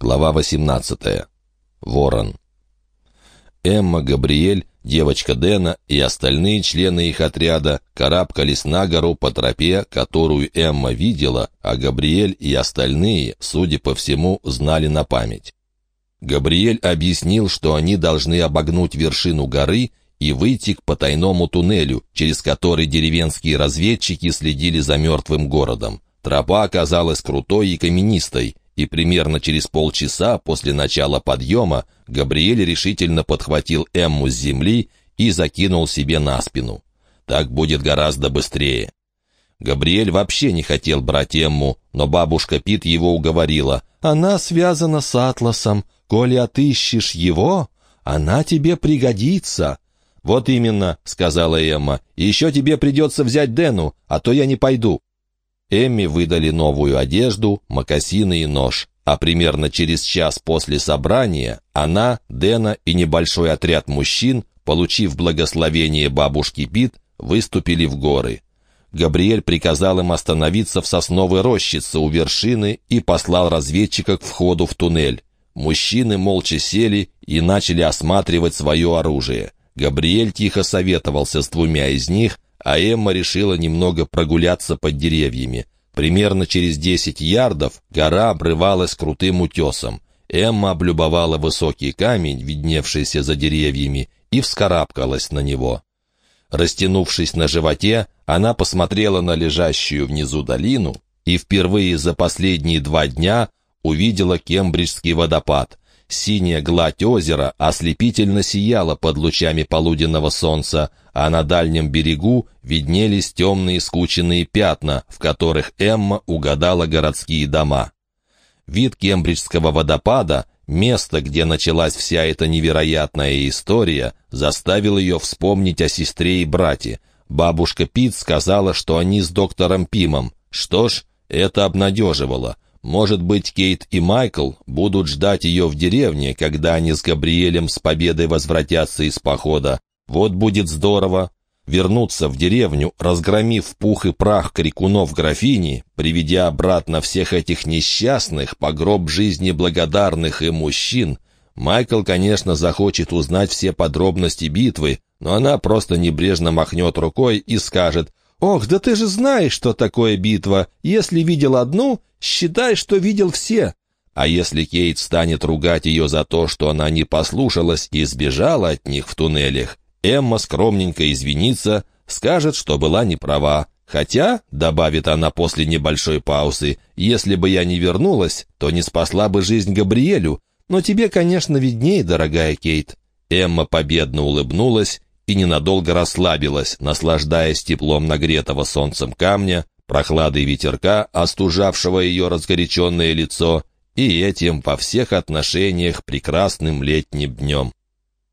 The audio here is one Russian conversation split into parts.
Глава 18. Ворон. Эмма, Габриэль, девочка Дэна и остальные члены их отряда карабкались на гору по тропе, которую Эмма видела, а Габриэль и остальные, судя по всему, знали на память. Габриэль объяснил, что они должны обогнуть вершину горы и выйти к потайному туннелю, через который деревенские разведчики следили за мертвым городом. Тропа оказалась крутой и каменистой, и примерно через полчаса после начала подъема Габриэль решительно подхватил Эмму с земли и закинул себе на спину. Так будет гораздо быстрее. Габриэль вообще не хотел брать Эмму, но бабушка Пит его уговорила. «Она связана с Атласом. Коли отыщешь его, она тебе пригодится». «Вот именно», — сказала Эмма. «Еще тебе придется взять Дэну, а то я не пойду». Эмми выдали новую одежду, мокасины и нож, а примерно через час после собрания она, Дэна и небольшой отряд мужчин, получив благословение бабушки Пит, выступили в горы. Габриэль приказал им остановиться в сосновой рощице у вершины и послал разведчика к входу в туннель. Мужчины молча сели и начали осматривать свое оружие. Габриэль тихо советовался с двумя из них, а Эмма решила немного прогуляться под деревьями. Примерно через десять ярдов гора обрывалась крутым утесом. Эмма облюбовала высокий камень, видневшийся за деревьями, и вскарабкалась на него. Растянувшись на животе, она посмотрела на лежащую внизу долину и впервые за последние два дня увидела Кембриджский водопад. Синяя гладь озера ослепительно сияла под лучами полуденного солнца, а на дальнем берегу виднелись темные скученные пятна, в которых Эмма угадала городские дома. Вид Кембриджского водопада, место, где началась вся эта невероятная история, заставил ее вспомнить о сестре и брате. Бабушка Пит сказала, что они с доктором Пимом. Что ж, это обнадеживало — может быть, Кейт и Майкл будут ждать ее в деревне, когда они с Габриэлем с победой возвратятся из похода. Вот будет здорово. Вернуться в деревню, разгромив пух и прах крикунов графини, приведя обратно всех этих несчастных, по гроб жизни благодарных и мужчин. Майкл, конечно, захочет узнать все подробности битвы, но она просто небрежно махнет рукой и скажет «Ох, да ты же знаешь, что такое битва. Если видел одну, считай, что видел все». А если Кейт станет ругать ее за то, что она не послушалась и сбежала от них в туннелях, Эмма скромненько извинится, скажет, что была не права. Хотя, — добавит она после небольшой паузы, — если бы я не вернулась, то не спасла бы жизнь Габриэлю. Но тебе, конечно, виднее, дорогая Кейт. Эмма победно улыбнулась и ненадолго расслабилась, наслаждаясь теплом нагретого солнцем камня, прохладой ветерка, остужавшего ее разгоряченное лицо, и этим во всех отношениях прекрасным летним днем.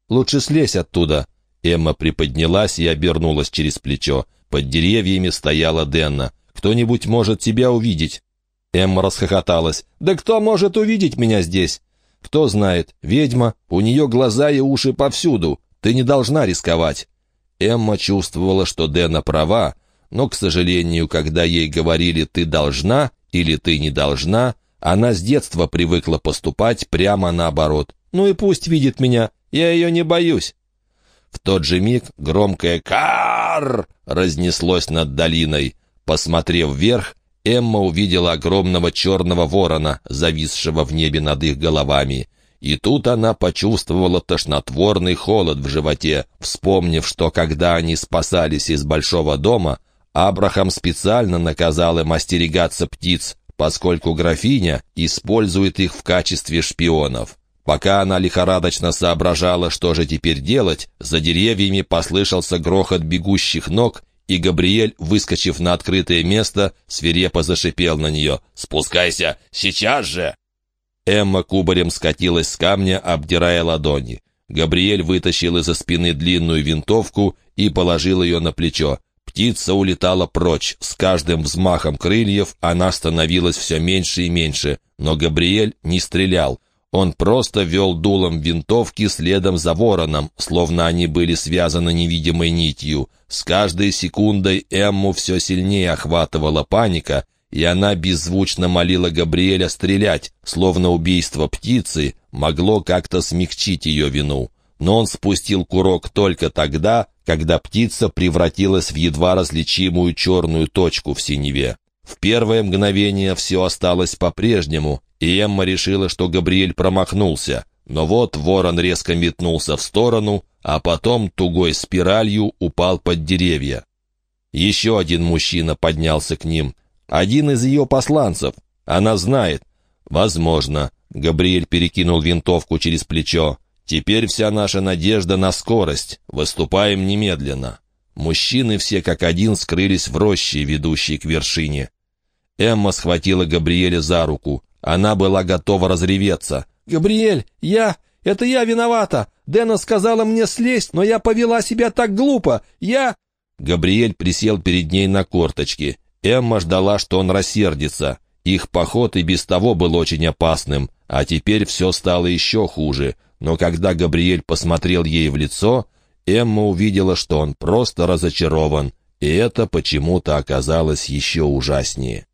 «Лучше слезь оттуда!» Эмма приподнялась и обернулась через плечо. Под деревьями стояла Денна. «Кто-нибудь может тебя увидеть?» Эмма расхохоталась. «Да кто может увидеть меня здесь?» «Кто знает, ведьма, у нее глаза и уши повсюду. Ты не должна рисковать». Эмма чувствовала, что Дэна права, но, к сожалению, когда ей говорили «ты должна» или «ты не должна», она с детства привыкла поступать прямо наоборот. «Ну и пусть видит меня, я ее не боюсь». В тот же миг громкое «Кар!» разнеслось над долиной. Посмотрев вверх, Эмма увидела огромного черного ворона, зависшего в небе над их головами. И тут она почувствовала тошнотворный холод в животе, вспомнив, что когда они спасались из большого дома, Абрахам специально наказал им остерегаться птиц, поскольку графиня использует их в качестве шпионов. Пока она лихорадочно соображала, что же теперь делать, за деревьями послышался грохот бегущих ног, и Габриэль, выскочив на открытое место, свирепо зашипел на нее. «Спускайся! Сейчас же!» Эмма кубарем скатилась с камня, обдирая ладони. Габриэль вытащил из-за спины длинную винтовку и положил ее на плечо. Птица улетала прочь. С каждым взмахом крыльев она становилась все меньше и меньше. Но Габриэль не стрелял. Он просто вел дулом винтовки следом за вороном, словно они были связаны невидимой нитью. С каждой секундой Эмму все сильнее охватывала паника, и она беззвучно молила Габриэля стрелять, словно убийство птицы могло как-то смягчить ее вину. Но он спустил курок только тогда, когда птица превратилась в едва различимую черную точку в синеве. В первое мгновение все осталось по-прежнему, и Эмма решила, что Габриэль промахнулся. Но вот ворон резко метнулся в сторону, а потом тугой спиралью упал под деревья. Еще один мужчина поднялся к ним. Один из ее посланцев. Она знает. Возможно. Габриэль перекинул винтовку через плечо. Теперь вся наша надежда на скорость. Выступаем немедленно. Мужчины все как один скрылись в роще, ведущей к вершине. Эмма схватила Габриэля за руку. Она была готова разреветься. «Габриэль, я... Это я виновата! Дэна сказала мне слезть, но я повела себя так глупо! Я...» Габриэль присел перед ней на корточки. Эмма ждала, что он рассердится. Их поход и без того был очень опасным, а теперь все стало еще хуже. Но когда Габриэль посмотрел ей в лицо, Эмма увидела, что он просто разочарован, и это почему-то оказалось еще ужаснее.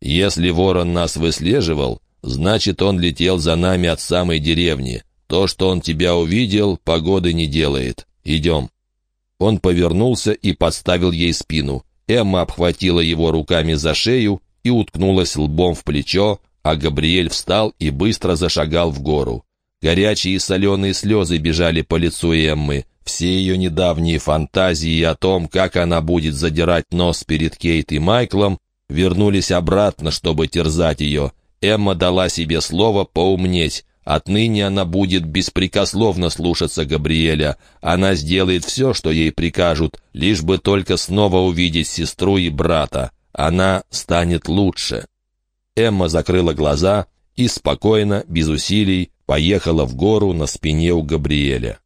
«Если ворон нас выслеживал, значит, он летел за нами от самой деревни. То, что он тебя увидел, погоды не делает. Идем». Он повернулся и подставил ей спину. Эмма обхватила его руками за шею и уткнулась лбом в плечо, а Габриэль встал и быстро зашагал в гору. Горячие и соленые слезы бежали по лицу Эммы. Все ее недавние фантазии о том, как она будет задирать нос перед Кейт и Майклом, вернулись обратно, чтобы терзать ее. Эмма дала себе слово поумнеть. Отныне она будет беспрекословно слушаться Габриэля. Она сделает все, что ей прикажут, лишь бы только снова увидеть сестру и брата. Она станет лучше. Эмма закрыла глаза и спокойно, без усилий, поехала в гору на спине у Габриэля.